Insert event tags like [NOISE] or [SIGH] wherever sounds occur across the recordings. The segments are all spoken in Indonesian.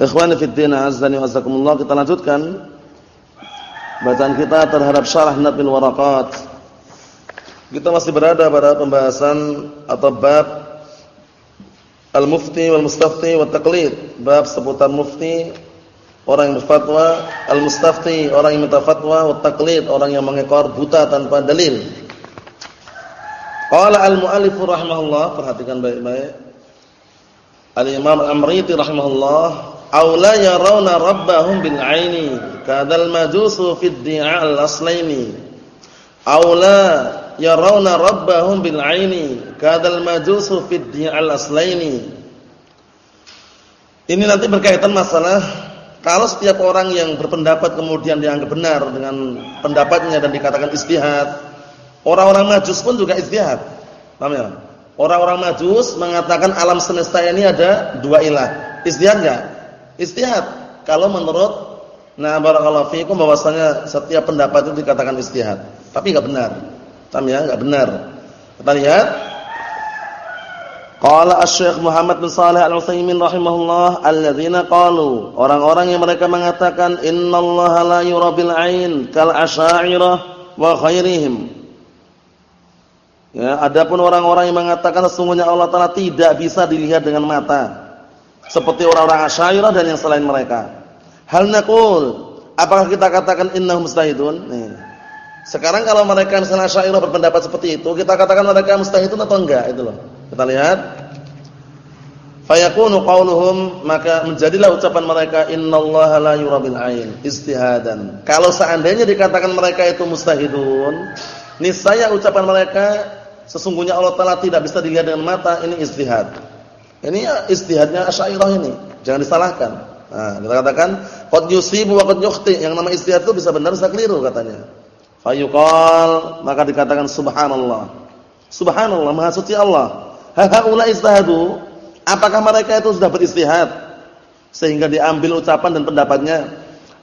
Ikhwani fi din azzani wa azakumullah kita lanjutkan bacaan kita terhadap syarah Nadmil Waraqat. Kita masih berada pada pembahasan atau bab Al-Mufti wal Mustafti wa Taqlid, bab seputar mufti, orang yang berfatwa, al-mustafti, orang yang minta fatwa, wa taqlid, orang yang mengekor buta tanpa dalil. Qala al-mu'allif rahimahullah, perhatikan baik-baik. Al-Imam Al-Amriti rahimahullah aula yarawna rabbahum bil aini kadal majusu fid di'al aslaini aula yarawna rabbahum bil aini kadal majusu fid di'al aslaini ini nanti berkaitan masalah kalau setiap orang yang berpendapat kemudian dianggap benar dengan pendapatnya dan dikatakan istihad orang-orang majus pun juga istihad. Paham ya? Orang-orang majus mengatakan alam semesta ini ada dua ilah. Istihad enggak Istihad. Kalau menurut nah barakallahu fiikum bahwasanya setiap pendapat itu dikatakan istihad. Tapi enggak benar. Paham ya? Enggak benar. Kita lihat Qala Asy-Syaikh Muhammad bin Shalih Al-Utsaimin rahimahullah alladzina qalu orang-orang yang mereka mengatakan innallaha la yura bil ain kal asy'ariyah wa khairihim Ya, adapun orang-orang yang mengatakan sesungguhnya Allah Taala tidak bisa dilihat dengan mata seperti orang-orang Asy'ariyah dan yang selain mereka. Hal naqul, apakah kita katakan innahum mustahidun? Sekarang kalau mereka misalnya Asy'ariyah berpendapat seperti itu, kita katakan mereka mustahidun atau enggak itu loh. Kita lihat. Fayakunu qauluhum maka menjadilah ucapan mereka innallaha la yurabil ain istihadan. Kalau seandainya dikatakan mereka itu mustahidun, niscaya ucapan mereka sesungguhnya Allah taala tidak bisa dilihat dengan mata, ini istihad. Ini istihadnya Asy'ariyah ini, jangan disalahkan. Nah, kita katakan qad yusibu wa qad yukhti. Yang nama istihad itu bisa benar bisa keliru katanya. Fayuqal maka dikatakan subhanallah. Subhanallah, maha suci Allah. Haula istihadu. Apakah mereka itu sudah beristihad sehingga diambil ucapan dan pendapatnya?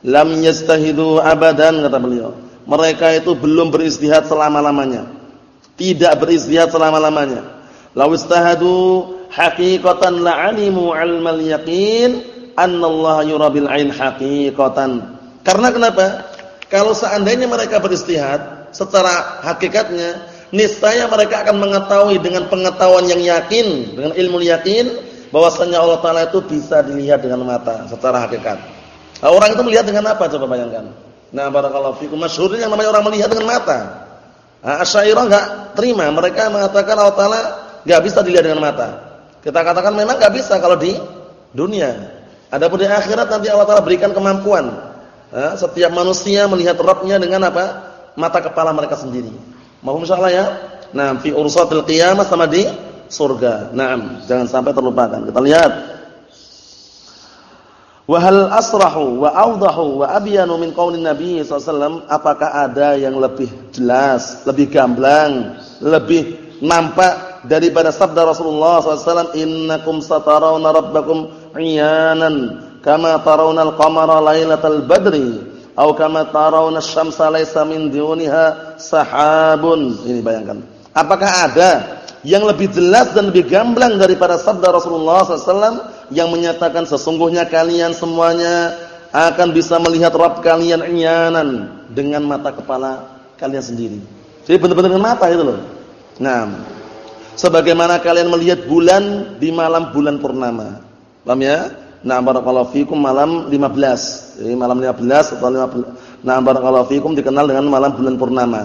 Lam yastahidu abadan kata beliau. Mereka itu belum beristihad selama-lamanya. Tidak beristihad selama-lamanya. Law istahadu haqiqatan la'alimu 'ilmal yaqin annallaha yura bil 'ain haqiqatan. Karena kenapa? Kalau seandainya mereka beristihad secara hakikatnya, niscaya mereka akan mengetahui dengan pengetahuan yang yakin, dengan ilmu yakin bahwasanya Allah taala itu bisa dilihat dengan mata secara hakikat. Nah, orang itu melihat dengan apa coba bayangkan? Nah, barakallahu fikum masyhurnya yang namanya orang melihat dengan mata. Nah, Asy'ariyah enggak terima, mereka mengatakan Allah taala enggak bisa dilihat dengan mata. Kita katakan memang nggak bisa kalau di dunia. Adapun di akhirat nanti Allah Taala berikan kemampuan. Nah, setiap manusia melihat Rabbnya dengan apa? Mata kepala mereka sendiri. Mohon insyaallah ya. Nah, fi ursatil qiyamah sama di surga. Naam, jangan sampai terlupakan. Kita lihat. Wa hal asrahu wa awdahu wa abyanu min qaulin Nabi sallallahu apakah ada yang lebih jelas, lebih gamblang, lebih nampak daripada sabda Rasulullah SAW innakum satarawna rabbakum iyanan kama tarawna al-qamara lailatal badri atau kama tarawna asy-syamsa laysa min sahabun ini bayangkan apakah ada yang lebih jelas dan lebih gamblang daripada sabda Rasulullah SAW yang menyatakan sesungguhnya kalian semuanya akan bisa melihat Rabb kalian iyanan dengan mata kepala kalian sendiri. Jadi benar-benar dengan mata itu loh. Nah, sebagaimana kalian melihat bulan di malam bulan purnama. Paham ya? Nah, barakallahu fikum malam 15. Jadi malam 15 atau 15. Nah, barakallahu fikum dikenal dengan malam bulan purnama.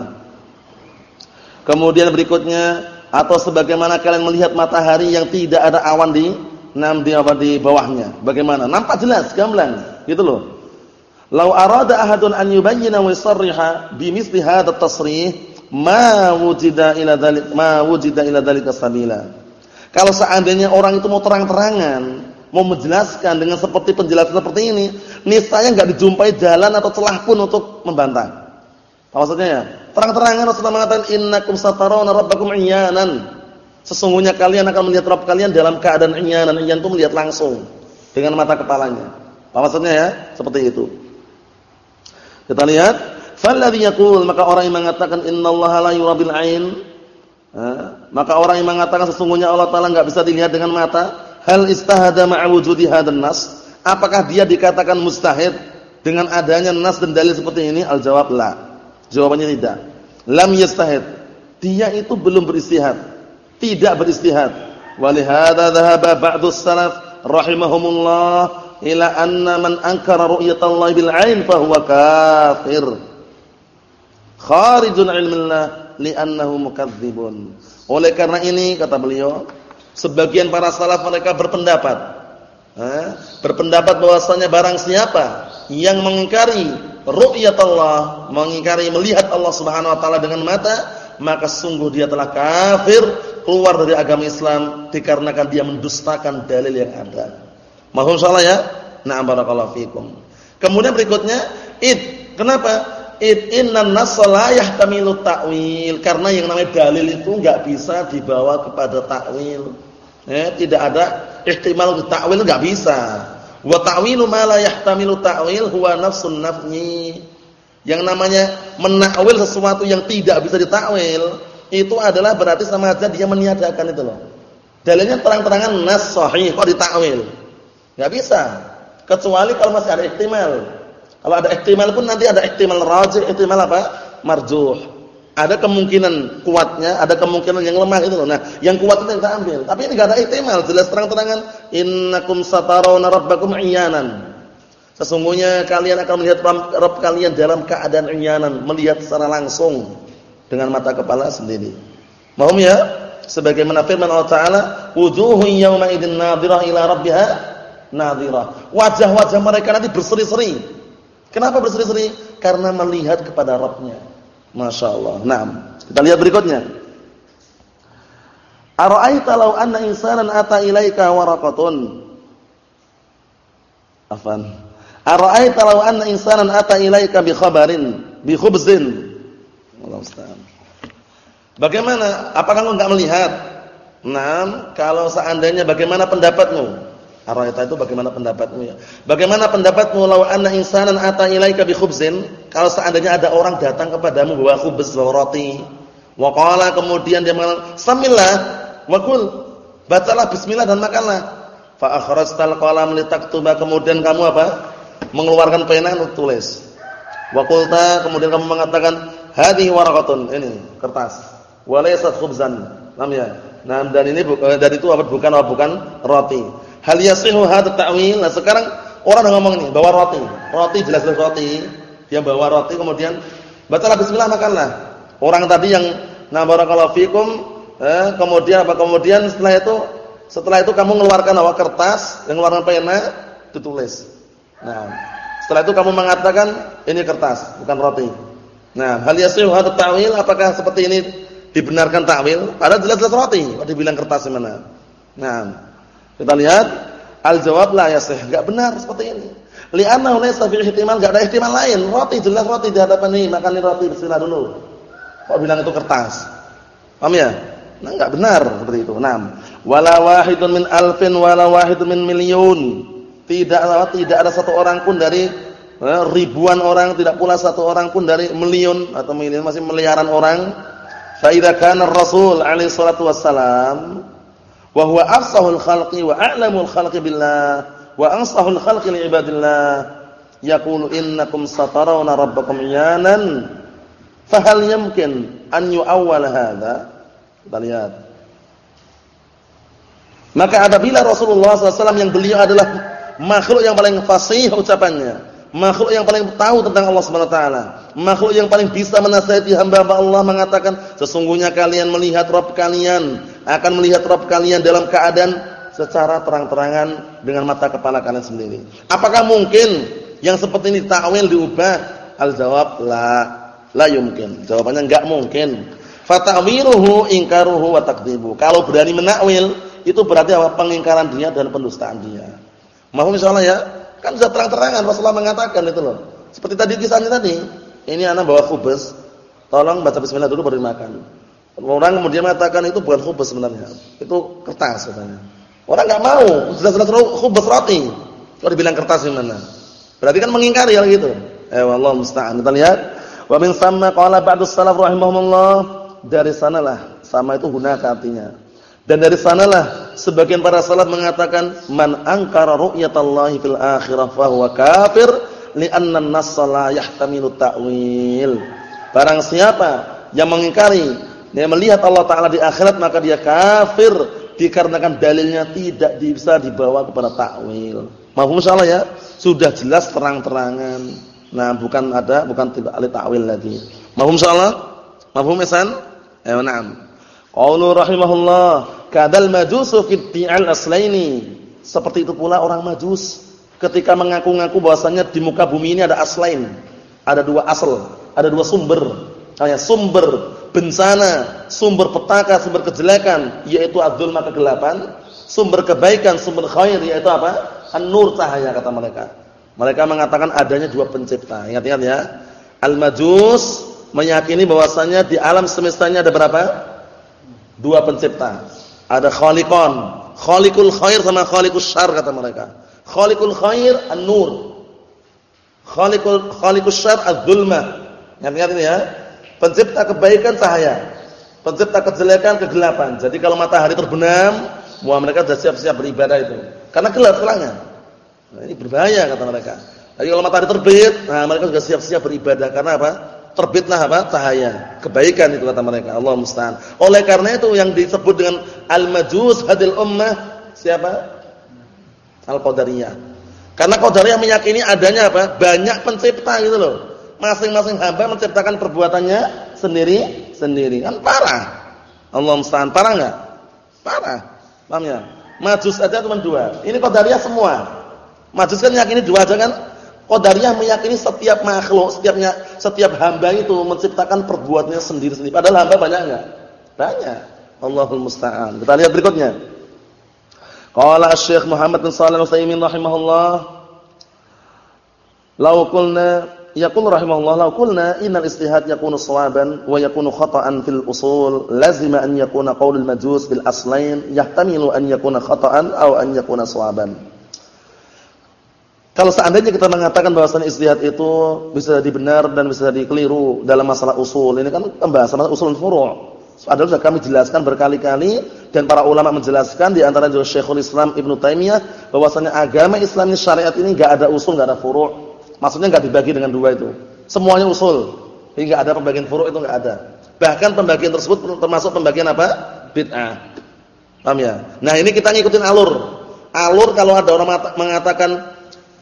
Kemudian berikutnya atau sebagaimana kalian melihat matahari yang tidak ada awan di nam di apa di bawahnya. Bagaimana? Nampak jelas, gamblang, gitu loh. Lau arada ahadun an yubayyana wa yusarriha bimithli hadha at-tasrih ma wujida ila dzalik ma wujida ila sabila. Kalau seandainya orang itu mau terang-terangan mau menjelaskan dengan seperti penjelasan seperti ini, niscaya enggak dijumpai jalan atau celah pun untuk membantah. Apa maksudnya ya? Terang-terangan Rasulullah mengatakan innakum satarawna rabbakum iyanan. Sesungguhnya kalian akan melihat Rabb kalian dalam keadaan iyanan. Iyan itu melihat langsung dengan mata kepalanya. Apa maksudnya ya? Seperti itu. Kita lihat, falladhi yaqul maka orang yang mengatakan innallaha la yurabil ain, maka orang yang mengatakan sesungguhnya Allah taala enggak bisa dilihat dengan mata, hal istahada ma'a wujudi hadan nas? Apakah dia dikatakan mustahid dengan adanya nas dan dalil seperti ini? Al-jawab la. Jawabannya tidak. Lam yastahid. Dia itu belum beristihad. Tidak beristihad. Walihada dhahaba ba'du salaf rahimahumullah ila anna man ankara ru'yatallahi bil 'ain fa huwa kafir. Kharijun 'ilmillah li'annahu mukadzibun. Oleh karena ini kata beliau Sebagian para salaf mereka berpendapat, eh, berpendapat bahwasanya barang siapa yang mengingkari ru'yat Allah, mengingkari melihat Allah Subhanahu wa taala dengan mata, maka sungguh dia telah kafir, keluar dari agama Islam dikarenakan dia mendustakan dalil yang ada. Mohon salah ya? Na'am barakallahu fikum. Kemudian berikutnya, id. Kenapa? Id innan nassa la yahtamilu ta'wil karena yang namanya dalil itu enggak bisa dibawa kepada takwil. Eh, tidak ada ihtimal ta'wil enggak bisa. Wa ta'wilu ma la yahtamilu ta'wil huwa nafsun nafni. Yang namanya menakwil sesuatu yang tidak bisa ditakwil itu adalah berarti sama aja dia meniadakan itu loh. Dalilnya terang-terangan nas sahih kok ditakwil. Enggak bisa. Kecuali kalau masih ada ihtimal. Kalau ada ihtimal pun nanti ada ihtimal rajih, ihtimal apa? Marjuh. Ada kemungkinan kuatnya, ada kemungkinan yang lemah itu loh. Nah, yang kuat itu kita ambil. Tapi ini enggak ada ihtimal, jelas terang-terangan innakum satarawna rabbakum iyanan. Sesungguhnya kalian akan melihat Rabb kalian dalam keadaan iyanan, melihat secara langsung dengan mata kepala sendiri. Mohon ya? Sebagaimana firman Allah Taala, wujuhun yawma idzin nadhirah ila rabbiha nadhirah. Wajah-wajah mereka nanti berseri-seri Kenapa berseri-seri? Karena melihat kepada Rabbnya. Masya Allah. Nah, kita lihat berikutnya. Ara'aita law anna insanan ata ilaika waraqatun. Afan. Ara'aita law anna insanan ata ilaika bi khabarin, bi khubzin. Allah Bagaimana? Apakah engkau enggak melihat? Nah, kalau seandainya bagaimana pendapatmu? Araita itu bagaimana pendapatmu ya? Bagaimana pendapatmu law anna insanan ata ilaika bi khubzin? Kalau seandainya ada orang datang kepadamu bawa khubz, bawa roti. Wa qala kemudian dia mengatakan, "Samillah wa kul." Bacalah bismillah dan makanlah. Fa akhrajtal qalam litaktuba kemudian kamu apa? Mengeluarkan pena untuk tulis. Wa qulta kemudian kamu mengatakan, "Hadhihi waraqatun." Ini kertas. Wa laysat khubzan. Paham ya? Nah, dan ini eh, dari itu apa bukan apa bukan roti. Hal yasihu hadza ta'wil? Nah, sekarang orang yang ngomong ini, bawa roti. Roti jelas-jelas roti. Dia bawa roti kemudian bacalah bismillah makanlah. Orang tadi yang na barakallahu fikum eh, kemudian apa kemudian setelah itu setelah itu kamu mengeluarkan awak kertas, mengeluarkan pena, ditulis. Nah, setelah itu kamu mengatakan ini kertas, bukan roti. Nah, hal yasihu hadza ta'wil? Apakah seperti ini dibenarkan ta'wil? Padahal jelas-jelas roti, kok dibilang kertas gimana? Nah, kita lihat al-jawab la yasih, enggak benar seperti ini. Li'annahu laysa fi ihtimal, enggak ada ihtimal lain. Roti jelas roti di hadapan ini, makan roti bismillah dulu. Kok bilang itu kertas? Paham ya? Nah, enggak benar seperti itu. Naam. Wala wahidun min alfin wala wahidun min milyun. Tidak tidak ada satu orang pun dari eh, ribuan orang, tidak pula satu orang pun dari miliun atau miliun masih miliaran orang. Fa idza kana Rasul alaihi salatu wassalam wa huwa afsahul khalqi wa a'lamul khalqi billah. Wa ansahul khalqi li ibadillah. Yaqulu innakum satarawna rabbakum iyanan. Fahal yumkin an yu'awwal hadha? Kita maka apabila Rasulullah SAW yang beliau adalah makhluk yang paling fasih ucapannya makhluk yang paling tahu tentang Allah Subhanahu wa taala, makhluk yang paling bisa menasihati hamba-hamba Allah mengatakan, sesungguhnya kalian melihat Rabb kalian, akan melihat Rabb kalian dalam keadaan secara terang-terangan dengan mata kepala kalian sendiri. Apakah mungkin yang seperti ini takwil diubah? Al-jawab la, la yumkin. Jawabannya enggak mungkin. Fata'wiruhu ingkaruhu wa takdzibu. Kalau berani menakwil, itu berarti apa? Pengingkaran dia dan pendustaan dia. Mahum insyaallah ya? Kan sudah terang-terangan Rasulullah mengatakan itu loh. Seperti tadi kisahnya tadi. Ini anak bawa khubus. Tolong baca bismillah dulu baru dimakan. Orang kemudian mengatakan itu bukan khubus sebenarnya. Itu kertas katanya. Orang enggak mau, jelas-jelas khubus roti. Kalau dibilang kertas gimana? Berarti kan mengingkari hal gitu. Eh Allah musta'an. Kita lihat. Wa min thamma qala ba'du salaf rahimahumullah. Dari sanalah sama itu hunaka artinya. Dan dari sanalah sebagian para salaf mengatakan man angkara ru'yatallahi fil akhirah fa huwa kafir li'anna an-nass la yahtamilu ta'wil. Barang siapa yang mengingkari dia melihat Allah taala di akhirat maka dia kafir dikarenakan dalilnya tidak bisa dibawa kepada takwil. Mahfum insyaallah ya? Sudah jelas terang-terangan. Nah, bukan ada bukan tidak alih takwil lagi. Mahfum insyaallah? Mahfum isan? Eh, na'am. Qaulu rahimahullah, kadal majusu fi al aslaini. Seperti itu pula orang majus ketika mengaku-ngaku bahwasanya di muka bumi ini ada aslain. Ada dua asal, ada dua sumber. Kayak sumber bencana, sumber petaka, sumber kejelekan yaitu adzulma kegelapan, sumber kebaikan, sumber khair yaitu apa? An-nur cahaya kata mereka. Mereka mengatakan adanya dua pencipta. Ingat-ingat ya. Al-Majus meyakini bahwasanya di alam semestanya ada berapa? Dua pencipta. Ada Khaliqon, Khaliqul khair sama Khaliqus syar kata mereka. Khaliqul khair an-nur. Khaliqul Khaliqus syar adz-zulma. Ingat-ingat ini ya. Pencipta kebaikan cahaya, pencipta kejelekan kegelapan. Jadi kalau matahari terbenam, wah mereka sudah siap-siap beribadah itu. Karena gelap selangnya. Nah, ini berbahaya kata mereka. Jadi kalau matahari terbit, nah mereka sudah siap-siap beribadah karena apa? Terbitlah apa? Cahaya. Kebaikan itu kata mereka. Allah musta'an. Oleh karena itu yang disebut dengan al-majus hadil ummah siapa? Al-Qadariyah. Karena Qadariyah meyakini adanya apa? Banyak pencipta gitu loh masing-masing hamba menciptakan perbuatannya sendiri-sendiri. Kan parah. Allah musta'an. Parah enggak? Parah. Paham ya? Majus aja cuma dua. Ini Qadariyah semua. Majus kan yakini dua aja kan? Qadariyah meyakini setiap makhluk, setiapnya setiap hamba itu menciptakan perbuatannya sendiri-sendiri. Padahal hamba banyak enggak? Banyak. Allahul musta'an. Kita lihat berikutnya. Qala Asy-Syaikh Muhammad bin Shalih Al-Utsaimin rahimahullah, "Law qulna yaqul rahimahullah law qulna innal istihad yakunu shawaban wa yakunu khata'an fil usul lazima an yakuna qaulul majus bil aslain yahtamilu an yakuna khata'an aw an yakuna shawaban kalau seandainya kita mengatakan bahwasanya istihad itu bisa dibenar dan bisa dikeliru dalam masalah usul ini kan pembahasan usul furu' adalah sudah kami jelaskan berkali-kali dan para ulama menjelaskan di antara juga Syekhul Islam Ibnu Taimiyah bahwasanya agama Islam ini syariat ini enggak ada usul enggak ada furu' Maksudnya enggak dibagi dengan dua itu. Semuanya usul. Hingga ada pembagian furu' itu enggak ada. Bahkan pembagian tersebut termasuk pembagian apa? Bid'ah. Paham ya? Nah, ini kita ngikutin alur. Alur kalau ada orang mengatakan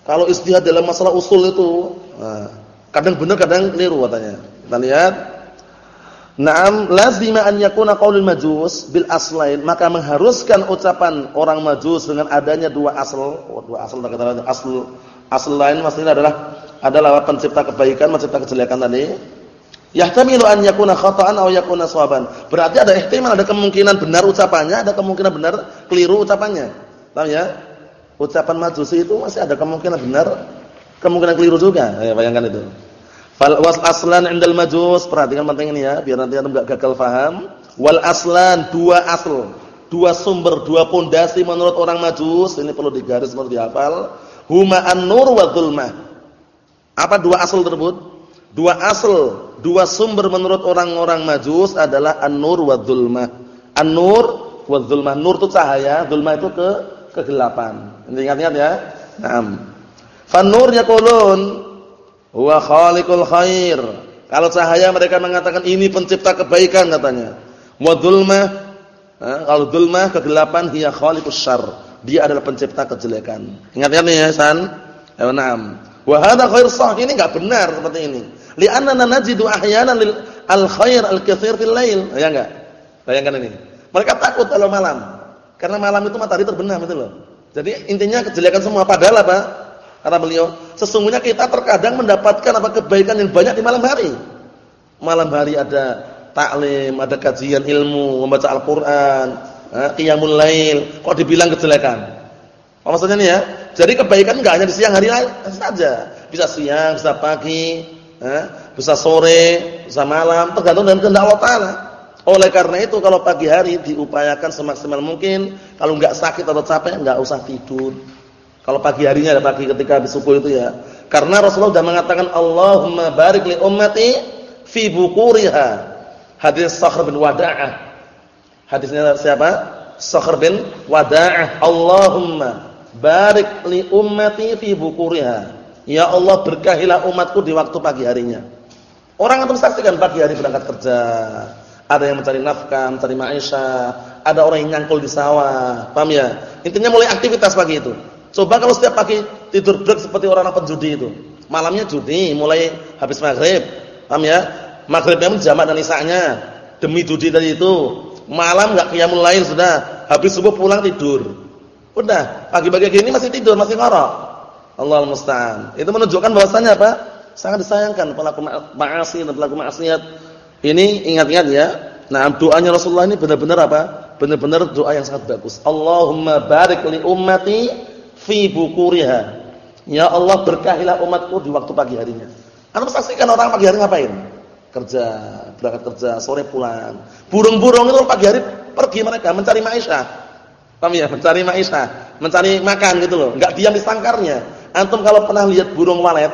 kalau istihad dalam masalah usul itu, nah, kadang benar kadang keliru katanya. Kita lihat. Naam lazima an yakuna qaulul majus bil aslain, maka mengharuskan ucapan orang majus dengan adanya dua asal, oh, dua asal kata asal Asal lain maksudnya adalah adalah pencipta kebaikan, mencipta kejelekan tadi. Yahtamilu an yakuna khata'an aw yakuna shawaban. Berarti ada ihtimal, ada kemungkinan benar ucapannya, ada kemungkinan benar keliru ucapannya. Paham ya? Ucapan Majusi itu masih ada kemungkinan benar, kemungkinan keliru juga. Ya, bayangkan itu. Fal was aslan 'indal majus, perhatikan penting ini ya, biar nanti Anda enggak gagal paham. Wal aslan dua asal, dua sumber, dua pondasi menurut orang Majus, ini perlu digaris, perlu dihafal huma an-nur wa dhulmah. Apa dua asal tersebut? Dua asal, dua sumber menurut orang-orang Majus adalah an-nur wa dhulmah. An-nur wa dhulmah. Nur itu cahaya, dhulmah itu ke kegelapan. Ingat-ingat ya. Naam. Fan-nur yaqulun huwa khaliqul khair. Kalau cahaya mereka mengatakan ini pencipta kebaikan katanya. Wa dhulmah, kalau dhulmah kegelapan hiya khaliqus syarr dia adalah pencipta kejelekan. Ingat-ingat nih ya, San. Ya, na'am. Khair sah. Ini enggak benar seperti ini. Li'annana najidu ahyanan lil al-khair al-katsir fil lail. Ya enggak? Bayangkan ini. Mereka takut kalau malam. Karena malam itu matahari terbenam itu loh. Jadi intinya kejelekan semua padahal apa? Kata beliau, sesungguhnya kita terkadang mendapatkan apa kebaikan yang banyak di malam hari. Malam hari ada taklim, ada kajian ilmu, membaca Al-Qur'an, qiyamul lail, kok dibilang kejelekan? Apa maksudnya ini ya? Jadi kebaikan enggak hanya di siang hari saja. Bisa siang, bisa pagi, eh, bisa sore, bisa malam, tergantung dengan kehendak Allah Taala. Oleh karena itu kalau pagi hari diupayakan semaksimal mungkin, kalau enggak sakit atau capek enggak usah tidur. Kalau pagi harinya ada pagi ketika habis subuh itu ya. Karena Rasulullah sudah mengatakan Allahumma barik li ummati fi bukuriha. Hadis Sakhr bin Wada'ah. Hadisnya siapa? Sakhr bin Wada'ah. Allahumma barik li ummati fi bukuriha. Ya Allah berkahilah umatku di waktu pagi harinya. Orang antum saksikan pagi hari berangkat kerja. Ada yang mencari nafkah, mencari maisha, ada orang yang nyangkul di sawah. Paham ya? Intinya mulai aktivitas pagi itu. Coba kalau setiap pagi tidur brek seperti orang apa judi itu. Malamnya judi, mulai habis maghrib. Paham ya? Maghribnya pun jamak dan isanya. Demi judi tadi itu. Malam enggak qiyamul lain sudah. Habis subuh pulang tidur. Udah, pagi-pagi gini masih tidur, masih ngorok. Allah musta'an. Itu menunjukkan bahwasanya apa? Sangat disayangkan pelaku maksiat dan pelaku maksiat. Ini ingat-ingat ya. Nah, doanya Rasulullah ini benar-benar apa? Benar-benar doa yang sangat bagus. Allahumma barik li ummati fi bukuriha. Ya Allah berkahilah umatku di waktu pagi harinya. Anda saksikan orang pagi hari ngapain? Kerja, berangkat kerja, sore pulang. Burung-burung itu pagi hari pergi mereka mencari maisha. Paham ya? Mencari maisha, mencari makan gitu loh. Enggak diam di sangkarnya. Antum kalau pernah lihat burung walet,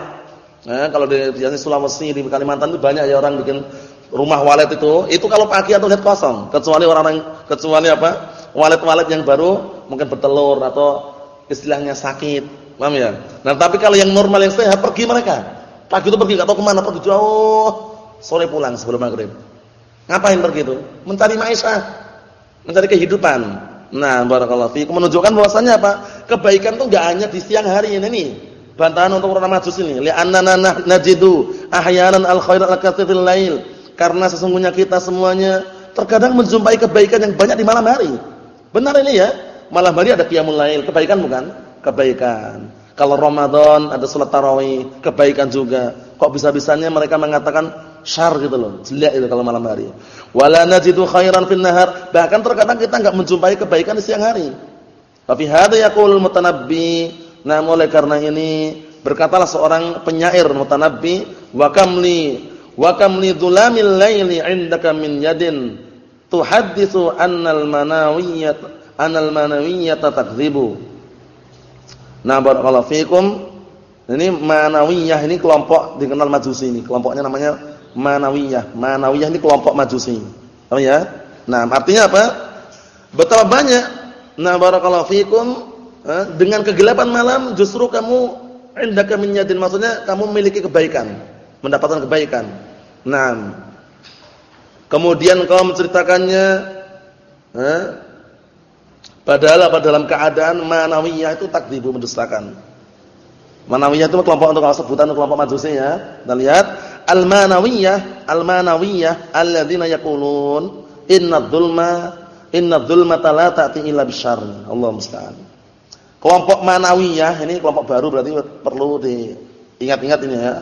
nah, kalau di biasanya Sulawesi di Kalimantan itu banyak ya orang bikin rumah walet itu. Itu kalau pagi atau lihat kosong, kecuali orang-orang kecuali apa? Walet-walet yang baru mungkin bertelur atau istilahnya sakit. Paham ya? Nah, tapi kalau yang normal yang sehat pergi mereka. Pagi itu pergi enggak tahu ke mana, pergi jauh, sore pulang sebelum maghrib. Ngapain pergi itu? Mencari maisha, mencari kehidupan. Nah, barakallahu fiikum menunjukkan bahwasanya apa? Kebaikan itu enggak hanya di siang hari ini nih. Bantahan untuk orang majus ini. Li'annana najidu ahyanan al-khairat al-katsiril lail. Karena sesungguhnya kita semuanya terkadang menjumpai kebaikan yang banyak di malam hari. Benar ini ya? malam hari ada qiyamul lail, kebaikan bukan? Kebaikan. Kalau Ramadan ada salat tarawih, kebaikan juga. Kok bisa-bisanya mereka mengatakan syar gitu loh. Jelek itu kalau malam hari. Wala najidu khairan fin nahar. Bahkan terkadang kita enggak menjumpai kebaikan di siang hari. Tapi hadza yaqulul mutanabbi. Nah, oleh karena ini berkatalah seorang penyair mutanabbi, wa kamli wa kamli dhulamil laili 'indaka min yadin tuhadditsu annal manawiyyat anal manawiyyata takdzibu. Nah, barakallahu fikum. Ini manawiyah ini kelompok dikenal Majusi ini. Kelompoknya namanya manawiyah. Manawiyah ini kelompok Majusi. Paham ya? Nah, artinya apa? Betapa banyak nah barakallahu fikum eh, dengan kegelapan malam justru kamu indaka min yadin maksudnya kamu memiliki kebaikan, mendapatkan kebaikan. Nah, kemudian kau menceritakannya eh, Padahal apa dalam keadaan manawiyah itu takdibu mendustakan. Manawiyah itu kelompok untuk sebutan untuk kelompok majusi ya. Kita lihat al-manawiyah, al-manawiyah alladzina yaqulun inna dzulma inna dzulmata la ta'ti illa bisyarr. Allah musta'an. Kelompok manawiyah ini kelompok baru berarti perlu diingat-ingat ini ya.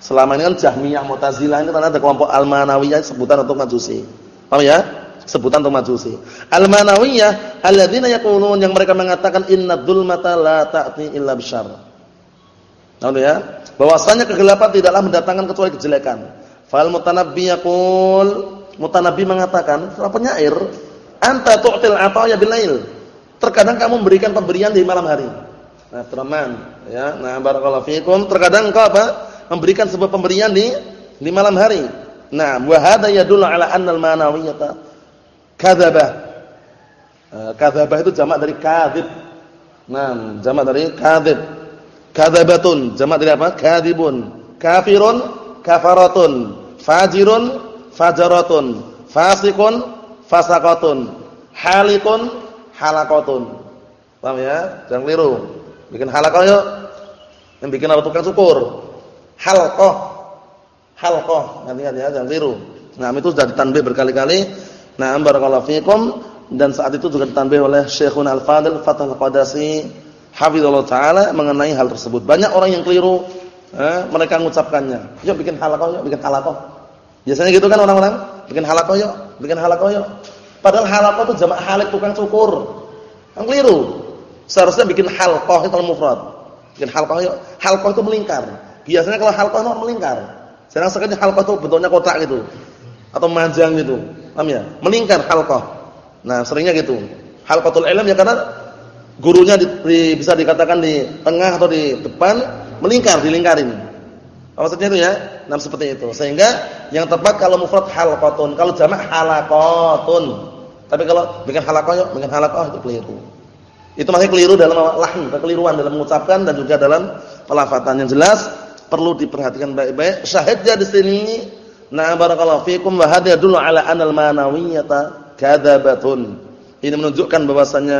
Selama ini kan Jahmiyah, Mu'tazilah ini kan ada kelompok al-manawiyah sebutan untuk majusi. Paham ya? sebutan untuk majusi. Al-manawiyah alladzina yaqulun yang mereka mengatakan inna dzulmata la ta'ti illa bisyarr. Nah, ya. Bahwasanya kegelapan tidaklah mendatangkan kecuali kejelekan. Fal mutanabbi yaqul, mutanabbi mengatakan, seorang penyair, anta tu'til ataya bilail. Terkadang kamu memberikan pemberian di malam hari. Nah, teman, ya. Nah, barakallahu fikum. Terkadang engkau apa? Memberikan sebuah pemberian di di malam hari. Nah, wa hadza yadullu ala anna al-manawiyata kadzabah. Eh, kadzabah itu jamak dari kadzib. Nah, jamak dari kadzib. Kadzabatun, jamak dari apa? Kadzibun. Kafirun, kafaratun. Fajirun, fajaratun. Fasikun, fasaqatun. Halikun, halakotun. Paham ya? Jangan keliru. Bikin halakoh yuk. Yang bikin apa tukang syukur. Halqah. Halqah. Ingat-ingat ya, jangan keliru. Nah, itu sudah ditanbih berkali-kali Nah, barakallahu fikum dan saat itu juga ditambah oleh Syekhun Al-Fadil Fathul Qadasi hafizallahu taala mengenai hal tersebut. Banyak orang yang keliru eh, mereka mengucapkannya. Yuk bikin halaqah, yuk bikin halaqah. Biasanya gitu kan orang-orang, bikin halaqah yuk, bikin halaqah yuk. Padahal halaqah itu jamak halik tukang cukur. Yang keliru. Seharusnya bikin halqah itu mufrad. Bikin halqah halqah itu melingkar. Biasanya kalau halqah itu melingkar. Jarang sekali halqah itu bentuknya kotak gitu atau manjang gitu. Paham ya? Melingkar halqah. Nah, seringnya gitu. Halqatul ilm ya karena gurunya di, di, bisa dikatakan di tengah atau di depan melingkar, dilingkarin. Maksudnya itu ya? Nah, seperti itu. Sehingga yang tepat kalau mufrad halqatun, kalau jamak halaqatun. Tapi kalau bikin halaqah bikin halaqah itu keliru. Itu masih keliru dalam lahn, kekeliruan dalam mengucapkan dan juga dalam pelafatan. Yang jelas perlu diperhatikan baik-baik. Syahidnya di sini Nah barakallahu fikum wa hadha yadullu ala anal manawiyyata kadzabatun. Ini menunjukkan bahwasannya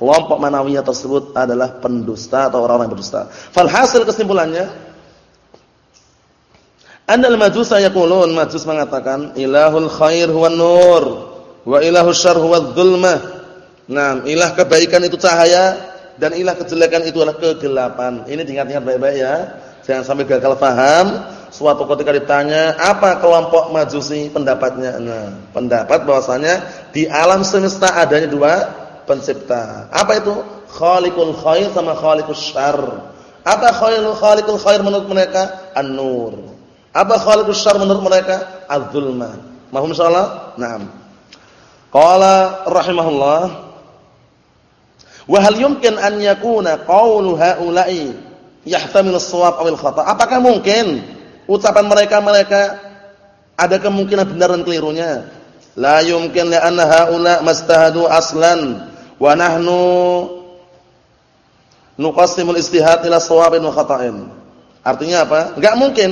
kelompok manawiyah tersebut adalah pendusta atau orang-orang berdusta. Falhasil kesimpulannya Annal majusa yaqulun majus mengatakan ilahul khair huwa nur wa ilahus syarr huwa dzulmah. Nah, ilah kebaikan itu cahaya dan ilah kejelekan itu adalah kegelapan. Ini diingat-ingat baik-baik ya. Jangan sampai gagal paham. Suatu ketika ditanya, apa kelompok majusi pendapatnya? Nah, pendapat bahwasanya di alam semesta adanya dua pencipta. Apa itu? Khaliqul khair sama khaliqus syarr. Apa khaliqul khaliqul khair menurut mereka? An-nur. Apa khaliqus syarr menurut mereka? Az-zulma. Mahum insyaallah? Naam. Qala rahimahullah wa hal yumkin an yakuna qawlu haula'i yahtamilu as-shawab aw al-khata? Apakah mungkin ucapan mereka-mereka ada kemungkinan benar dan kelirunya? La yumkin li anna haula mastahadu aslan wa nahnu nuqassimul istihad ila shawabin wa khata'in. Artinya apa? Enggak mungkin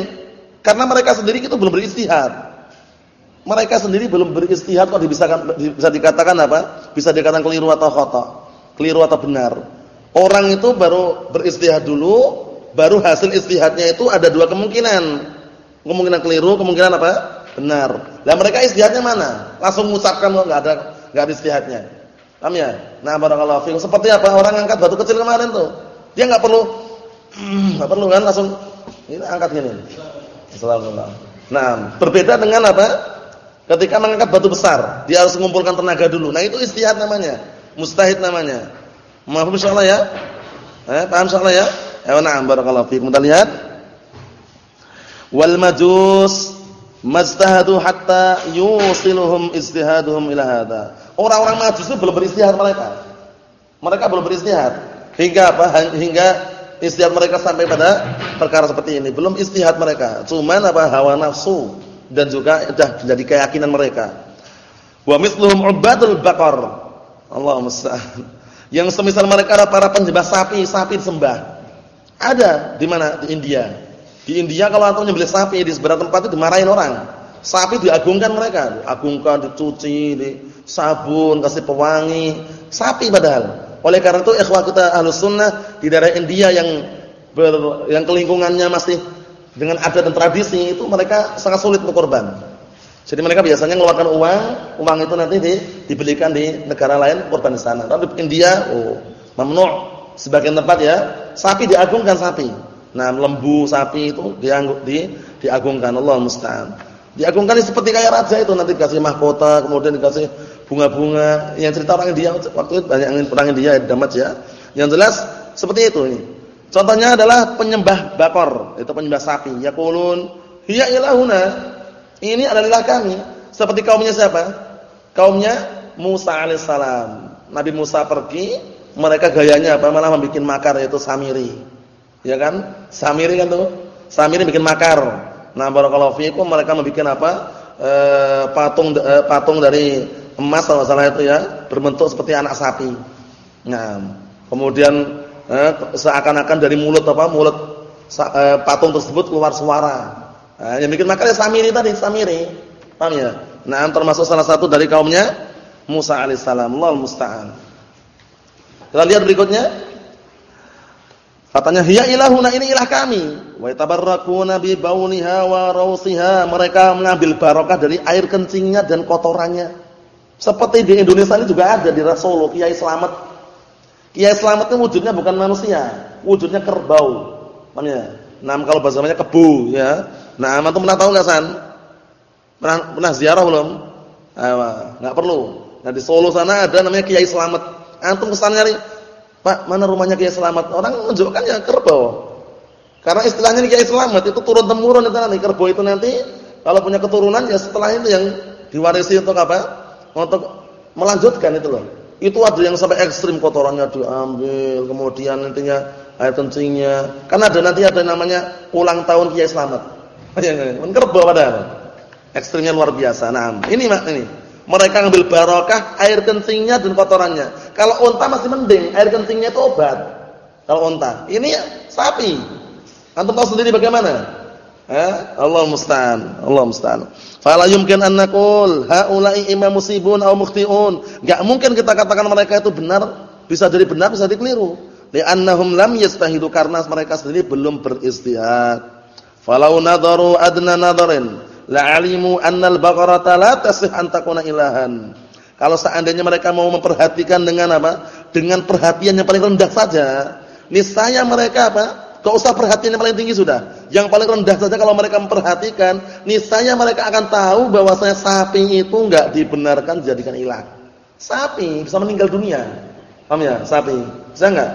karena mereka sendiri itu belum beristihad. Mereka sendiri belum beristihad kok bisa bisa dikatakan apa? Bisa dikatakan keliru atau khata. Keliru atau benar. Orang itu baru beristihad dulu, baru hasil istihadnya itu ada dua kemungkinan. Kemungkinan keliru, kemungkinan apa? Benar. Lah mereka istihadnya mana? Langsung mengucapkan kok enggak ada enggak ada istihadnya. Paham ya? Nah, barakallahu fiikum. Seperti apa orang angkat batu kecil kemarin tuh. Dia enggak perlu [CLEARS THROAT] enggak perlu kan langsung ini angkat gini. Assalamualaikum. Nah, berbeda dengan apa? Ketika mengangkat batu besar, dia harus mengumpulkan tenaga dulu. Nah, itu istihad namanya. Mustahid namanya. Maaf insyaallah ya. Eh, paham insyaallah ya? Eh, na'am barakallahu fiikum. Kita lihat. Wal majus majtahadu hatta yusiluhum ijtihaduhum ila hadza. Orang-orang majus itu belum beristihad mereka. Mereka belum beristihad. Hingga apa? Hingga istihad mereka sampai pada perkara seperti ini. Belum istihad mereka, cuman apa hawa nafsu dan juga sudah jadi keyakinan mereka. Wa mithluhum ubadul baqar. Allah musta'an. Yang semisal mereka adalah para penyembah sapi, sapi disembah. Ada di mana? Di India. Di India kalau antum nyembelih sapi di seberang tempat itu dimarahin orang. Sapi diagungkan mereka, diagungkan, dicuci, di sabun, kasih pewangi. Sapi padahal. Oleh karena itu ikhwah kita Ahlus Sunnah di daerah India yang ber, yang kelingkungannya masih dengan adat dan tradisi itu mereka sangat sulit untuk korban. Jadi mereka biasanya mengeluarkan uang, uang itu nanti di, dibelikan di negara lain korban di sana. Tapi di India, oh, mamnu sebagian tempat ya, sapi diagungkan sapi. Nah, lembu sapi itu dianggung di diagungkan Allah musta'an. Diagungkan seperti kayak raja itu nanti dikasih mahkota, kemudian dikasih bunga-bunga. Yang cerita orang India waktu itu banyak yang orang India damat ya. Yang jelas seperti itu ini. Contohnya adalah penyembah bakor, itu penyembah sapi. Yaqulun hiya ilahuna. Ini adalah kami. Seperti kaumnya siapa? Kaumnya Musa alaihissalam. Nabi Musa pergi, mereka gayanya apa? Malah membuat makar yaitu samiri. Ya kan? Samiri kan tuh. Samiri bikin makar. Nah, barakallahu fiikum mereka membuat apa? E, patung e, patung dari emas kalau salah itu ya, berbentuk seperti anak sapi. Nah, kemudian eh, seakan-akan dari mulut apa? Mulut eh, patung tersebut keluar suara. Nah, yang bikin makarnya Samiri tadi, Samiri. Paham ya? Nah, termasuk salah satu dari kaumnya Musa alaihissalam. Allahul musta'an. Kita lihat berikutnya. Katanya hiya ilahuna ini ilah kami. Wa yatabarrakuna bi bauniha wa rawsiha. Mereka mengambil barokah dari air kencingnya dan kotorannya. Seperti di Indonesia ini juga ada di Rasulullah Kiai Slamet. Kiai Slamet itu wujudnya bukan manusia, wujudnya kerbau. Mana? Nah, kalau bahasa namanya kebu ya. Nah, antum pernah tahu enggak San? Pernah pernah ziarah belum? Ah, enggak perlu. Nah, di Solo sana ada namanya Kiai Slamet. Antum ke sana nyari Pak, mana rumahnya Kiai Selamat? Orang menunjukkan ya kerbau. Karena istilahnya Kiai Selamat itu turun temurun itu nanti kerbau itu nanti kalau punya keturunan ya setelah itu yang diwarisi untuk apa? Untuk melanjutkan itu loh. Itu ada yang sampai ekstrim kotorannya diambil, kemudian nantinya air kencingnya. Kan ada nanti ada namanya ulang tahun Kiai Selamat. Kan kerbau padahal. Ekstrimnya luar biasa. Nah, ini mak ini. Mereka ngambil barokah air kencingnya dan kotorannya. Kalau unta masih mending, air kencingnya itu obat. Kalau unta. Ini sapi. Antum tahu sendiri bagaimana? Eh? Allah musta'an. Allah musta'an. Fala yumkin an naqul haula'i imam musibun aw mukhti'un. Enggak mungkin kita katakan mereka itu benar, bisa jadi benar, bisa jadi keliru. Li'annahum lam yastahidu karena mereka sendiri belum beristihad. Falau nadaru adna nadarin la'alimu annal baqarata la tasih an takuna ilahan. Kalau seandainya mereka mau memperhatikan dengan apa? Dengan perhatian yang paling rendah saja, niscaya mereka apa? Enggak usah perhatian yang paling tinggi sudah. Yang paling rendah saja kalau mereka memperhatikan, niscaya mereka akan tahu bahwasanya sapi itu enggak dibenarkan dijadikan ilah. Sapi bisa meninggal dunia. Paham ya? Sapi. Bisa enggak?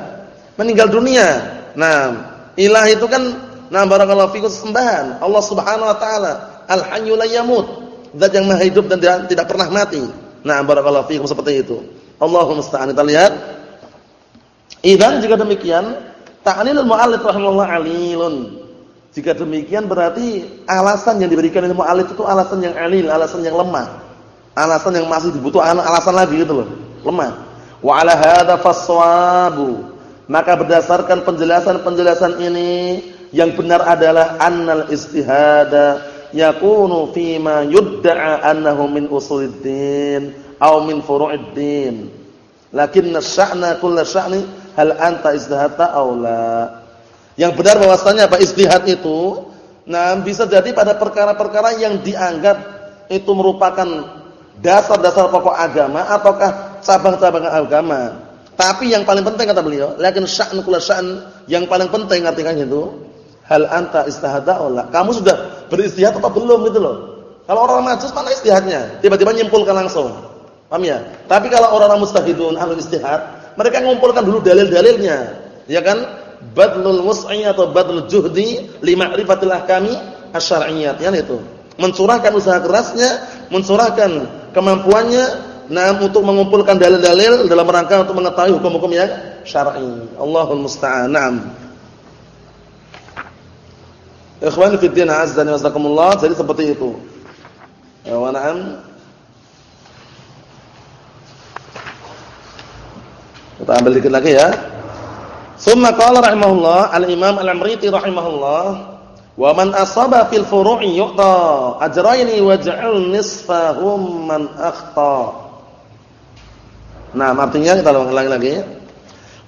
Meninggal dunia. Nah, ilah itu kan nah barakallahu fikum sembahan Allah Subhanahu wa taala Al-Hayyu la yamut. Yang maha hidup dan tidak pernah mati. Nah, barakallahu fiikum seperti itu. Allahumma musta'an. Kita lihat. Idan jika demikian, ta'lilul mu'allif rahimahullah alilun. Jika demikian berarti alasan yang diberikan oleh mu'allif itu alasan yang alil, alasan yang lemah. Alasan yang masih dibutuhkan alasan lagi gitu loh. Lemah. Wa 'ala hadza faswabu. Maka berdasarkan penjelasan-penjelasan ini yang benar adalah annal istihada yakunu fima yudda'a annahu min usuluddin aw min furu'iddin. Lakinna sya'na kullu sya'ni hal anta istihata aw la. Yang benar bahwasanya apa? Istihad itu nah bisa jadi pada perkara-perkara yang dianggap itu merupakan dasar-dasar pokok agama ataukah cabang-cabang agama. Tapi yang paling penting kata beliau lakin sya'nu kullu yang paling penting artinya itu hal anta istihada Allah. Kamu sudah beristihad atau belum gitu loh. Kalau orang majus mana istihadnya? Tiba-tiba nyimpulkan langsung. Paham ya? Tapi kalau orang-orang mustahidun ahli istihad, mereka mengumpulkan dulu dalil-dalilnya. Ya kan? Badlul mus'i atau badlul juhdi li ma'rifatil ahkami asy-syar'iyyah. Ya itu. Mencurahkan usaha kerasnya, mencurahkan kemampuannya nah untuk mengumpulkan dalil-dalil dalam rangka untuk mengetahui hukum-hukum yang syar'i. Allahul musta'an. Naam. Ikhwan fi din azza wa jazakumullah jadi seperti itu. Ya wa na'am. Kita ambil dikit lagi ya. Summa qala rahimahullah al-Imam Al-Amriti rahimahullah wa man asaba fil furu'i yu'ta ajraini waj'al nisfahum man akhta. Nah, artinya kita ulangi lagi.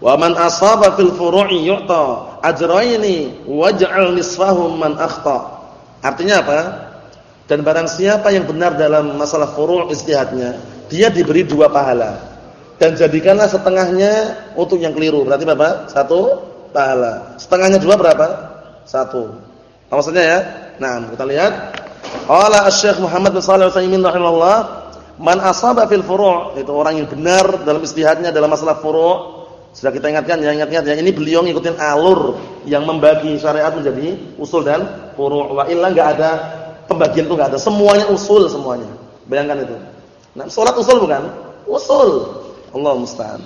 Wa man asaba fil furu'i yu'ta ajraini waj'al nisfahum man akhta. Artinya apa? Dan barang siapa yang benar dalam masalah furu' istihadnya, dia diberi dua pahala. Dan jadikanlah setengahnya untuk yang keliru. Berarti berapa? Satu pahala. Setengahnya dua berapa? Satu. Apa maksudnya ya? Nah, kita lihat. Qala Asy-Syaikh Muhammad bin Shalih Al-Utsaimin rahimahullah, man asaba fil furu' itu orang yang benar dalam istihadnya dalam masalah furu' Sudah kita ingatkan ya, ingat-ingat ya. Ini beliau ngikutin alur yang membagi syariat menjadi usul dan furu'. Wa illa enggak ada pembagian itu enggak ada. Semuanya usul semuanya. Bayangkan itu. Nah, salat usul bukan? Usul. Allah musta'an.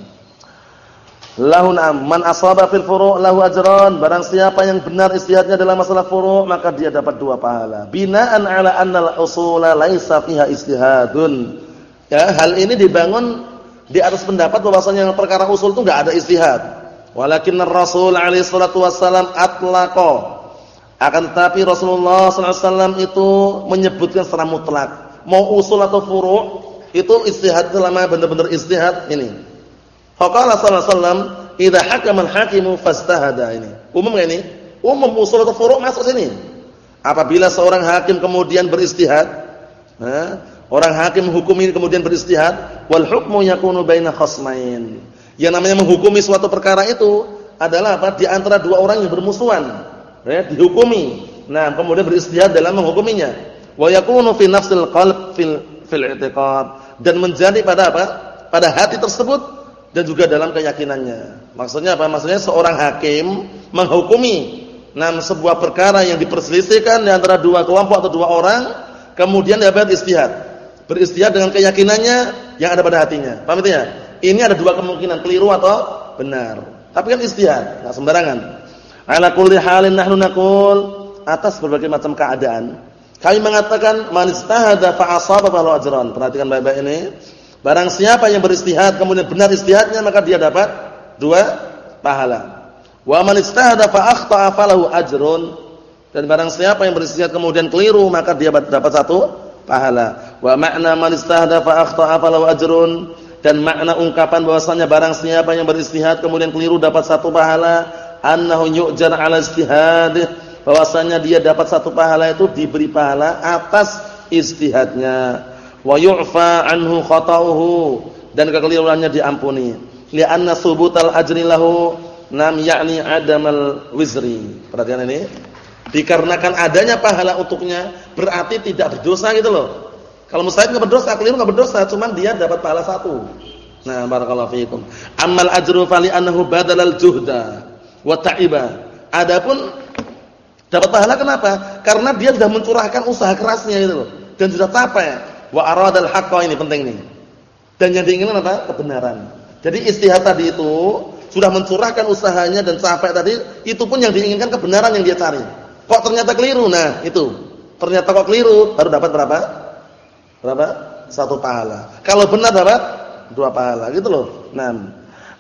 Lahu man asaba fil furu' lahu ajran. Barang siapa yang benar istihadnya dalam masalah furu' maka dia dapat dua pahala. Bina'an 'ala anna al-usula laisa fiha istihadun. Ya, hal ini dibangun di atas pendapat bahwasanya perkara usul itu enggak ada istihad. Walakin Rasul alaihi salatu wasallam atlaqa. Akan tetapi Rasulullah wasallam itu menyebutkan secara mutlak. Mau usul atau furu' itu istihad selama benar-benar istihad ini. Faqala sallallahu alaihi wasallam, "Idza hakama al-hakimu fastahada" ini. Umum enggak ini? Umum usul atau furu' masuk sini. Apabila seorang hakim kemudian beristihad, nah, Orang hakim menghukumi kemudian beristihad, wal hukmu yakunu baina khasmain. Yang namanya menghukumi suatu perkara itu adalah apa? Di antara dua orang yang bermusuhan. Ya, dihukumi. Nah, kemudian beristihad dalam menghukuminya. Wa yakunu fi nafsil qalb fil fil i'tiqad dan menjadi pada apa? Pada hati tersebut dan juga dalam keyakinannya. Maksudnya apa? Maksudnya seorang hakim menghukumi nam sebuah perkara yang diperselisihkan di antara dua kelompok atau dua orang, kemudian dia beristihad. Beristihad dengan keyakinannya yang ada pada hatinya. Paham itu ya? Ini ada dua kemungkinan, keliru atau benar. Tapi kan istihad, enggak sembarangan. Ala kulli halin nahnu naqul atas berbagai macam keadaan. Kami mengatakan man istahada fa asaba falahu ajran. Perhatikan baik-baik ini. Barang siapa yang beristihad kemudian benar istihadnya maka dia dapat dua pahala. Wa man istahada fa akhta'a falahu ajrun. Dan barang siapa yang beristihad kemudian keliru maka dia dapat satu pahala. Wa makna man istahada fa akhta'a falahu ajrun. Dan makna ungkapan bahwasanya barang siapa yang beristihad kemudian keliru dapat satu pahala, annahu yu'jar 'ala istihadih. Bahwasanya dia dapat satu pahala itu diberi pahala atas istihadnya wa yu'fa anhu khata'uhu dan kekeliruannya diampuni li'anna subutal ajri lahu nam yakni adamal wizri perhatian ini dikarenakan adanya pahala untuknya berarti tidak berdosa gitu loh kalau mustahil enggak berdosa keliru enggak berdosa cuman dia dapat pahala satu nah barakallahu fiikum amal ajru fali annahu badalal juhda wa ta'iba adapun dapat pahala kenapa karena dia sudah mencurahkan usaha kerasnya gitu loh dan sudah capek Wa aradal haqqa ini penting nih. Dan yang diinginkan apa? Kebenaran. Jadi istihad tadi itu sudah mencurahkan usahanya dan sampai tadi itu pun yang diinginkan kebenaran yang dia cari. Kok ternyata keliru? Nah, itu. Ternyata kok keliru, baru dapat berapa? Berapa? Satu pahala. Kalau benar dapat dua pahala, gitu loh. Nah,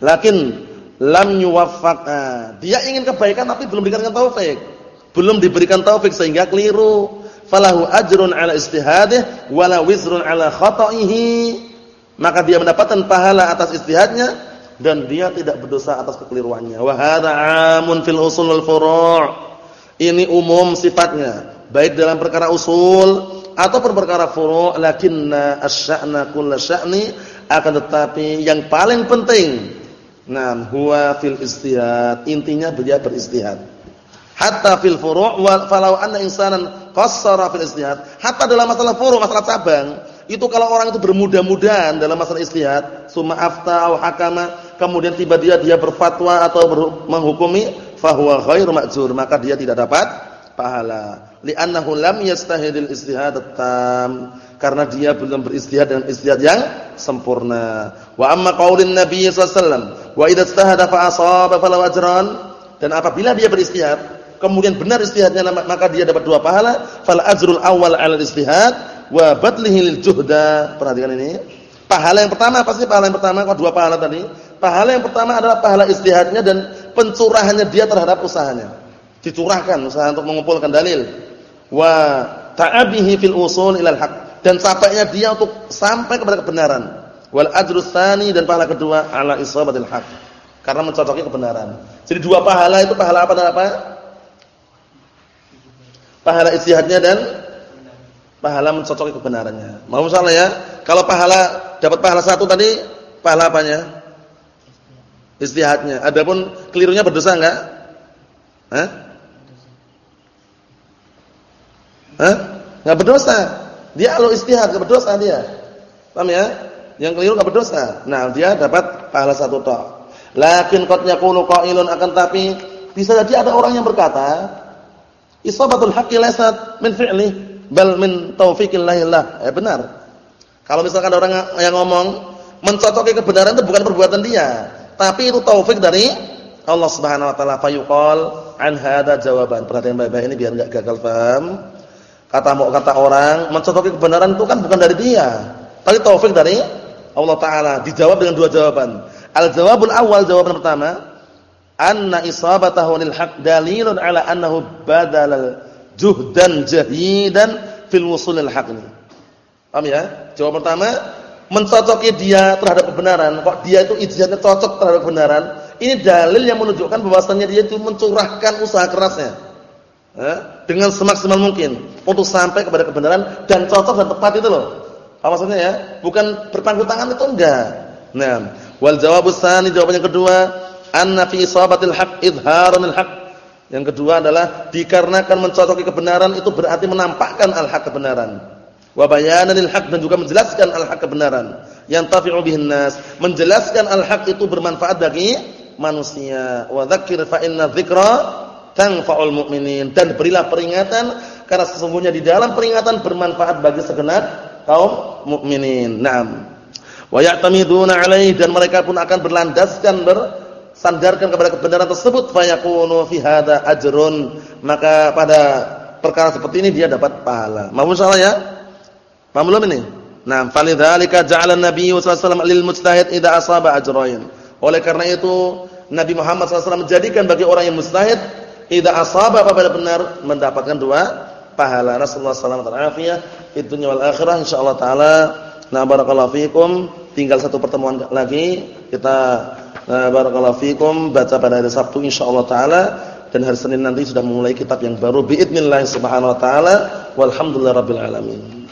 lakin lam yuwaffaq. Nah, dia ingin kebaikan tapi belum diberikan taufik. Belum diberikan taufik sehingga keliru falahu ajrun ala istihadih wala wizrun ala khata'ihi maka dia mendapatkan pahala atas istihadnya dan dia tidak berdosa atas kekeliruannya wa hadza 'amun fil usul wal furu' ini umum sifatnya. Baik dalam perkara usul atau perkara furu' lakinna asy-sya'na kullu sya'ni akan tetapi yang paling penting nah huwa fil istihad. Intinya dia beristihad. Hatta fil furu' falau anna insanan qassara fil istihad. Hatta dalam masalah furu, masalah cabang, itu kalau orang itu bermudah-mudahan dalam masalah istihad, summa afta au hakama, kemudian tiba dia berfatwa atau menghukumi, fahuwa ghairu ma'jur, maka dia tidak dapat pahala. Li'annahu lam yastahidil istihad tam, karena dia belum beristihad dengan istihad yang sempurna. Wa amma qaulin Nabi sallallahu wa idza istahada fa asaba ajran, dan apabila dia beristihad kemudian benar istihadnya maka dia dapat dua pahala fal ajrul awal 'ala istihad wa badlihi lil juhda. Perhatikan ini. Pahala yang pertama pasti pahala yang pertama? Kok dua pahala tadi? Pahala yang pertama adalah pahala istihadnya dan pencurahannya dia terhadap usahanya. Dicurahkan usaha untuk mengumpulkan dalil. Wa ta'abihi fil usul ilal haq. Dan capeknya dia untuk sampai kepada kebenaran. Wal ajru tsani dan pahala kedua ala isabatil haq. Karena mencocoki kebenaran. Jadi dua pahala itu pahala apa dan apa? Pahala istihadnya dan pahala mencocoki kebenarannya. Mau salah ya? Kalau pahala dapat pahala satu tadi, pahala apanya? Istihadnya. Adapun kelirunya berdosa enggak? Hah? Hah? Enggak berdosa. Dia kalau istihad enggak berdosa dia. Paham ya? Yang keliru enggak berdosa. Nah, dia dapat pahala satu tok. Lakin qad yaqulu qailun akan tapi bisa jadi ada orang yang berkata, Isabatul haqqi laysat min fi'li bal min taufiqillah lah. Eh benar. Kalau misalkan ada orang yang ngomong mencocoki kebenaran itu bukan perbuatan dia, tapi itu taufik dari Allah Subhanahu wa taala. Fayuqal an hadza jawaban. Perhatian baik-baik ini biar enggak gagal paham. Kata mau kata orang mencocoki kebenaran itu kan bukan dari dia, tapi taufik dari Allah taala. Dijawab dengan dua jawaban. Al jawabul awal jawaban pertama anna isabatahu lil haq dalilun ala annahu badal juhdan jahidan fil wusul al haq. Paham ya? Jawab pertama, mencocoki dia terhadap kebenaran. Kok dia itu ijtihadnya cocok terhadap kebenaran? Ini dalil yang menunjukkan bahwasannya dia itu mencurahkan usaha kerasnya. Eh, dengan semaksimal mungkin untuk sampai kepada kebenaran dan cocok dan tepat itu loh. Apa maksudnya ya? Bukan berpangku tangan itu enggak. Nah, wal jawabus tsani jawaban kedua anna fi isabatil haq idharunil haq. Yang kedua adalah dikarenakan mencocoki kebenaran itu berarti menampakkan al-haq kebenaran. Wa bayananil haq dan juga menjelaskan al-haq kebenaran. Yang tafi'u bihin nas, menjelaskan al-haq itu bermanfaat bagi manusia. Wa dzakir fa inna dzikra tanfa'ul mu'minin dan berilah peringatan karena sesungguhnya di dalam peringatan bermanfaat bagi segenap kaum mukminin. Naam. Wa ya'tamiduna 'alaihi dan mereka pun akan berlandaskan bersandarkan kepada kebenaran tersebut fayakunu fi hadza. Maka pada perkara seperti ini dia dapat pahala. Mau salah ya? Paham belum ini? Nah, falidzalika ja'ala an-nabiy sallallahu alaihi lil mujtahid idza asaba ajrain. Oleh karena itu Nabi Muhammad SAW menjadikan bagi orang yang mustahid idza asaba apabila benar mendapatkan dua pahala. Rasulullah sallallahu alaihi wasallam dunya wal akhirah insyaallah taala. Nah, barakallahu fikum. Tinggal satu pertemuan lagi kita nah, barakallahu fikum baca pada hari Sabtu insyaallah taala dan hari Senin nanti sudah memulai kitab yang baru biidznillah subhanahu wa taala. Walhamdulillahirabbil alamin.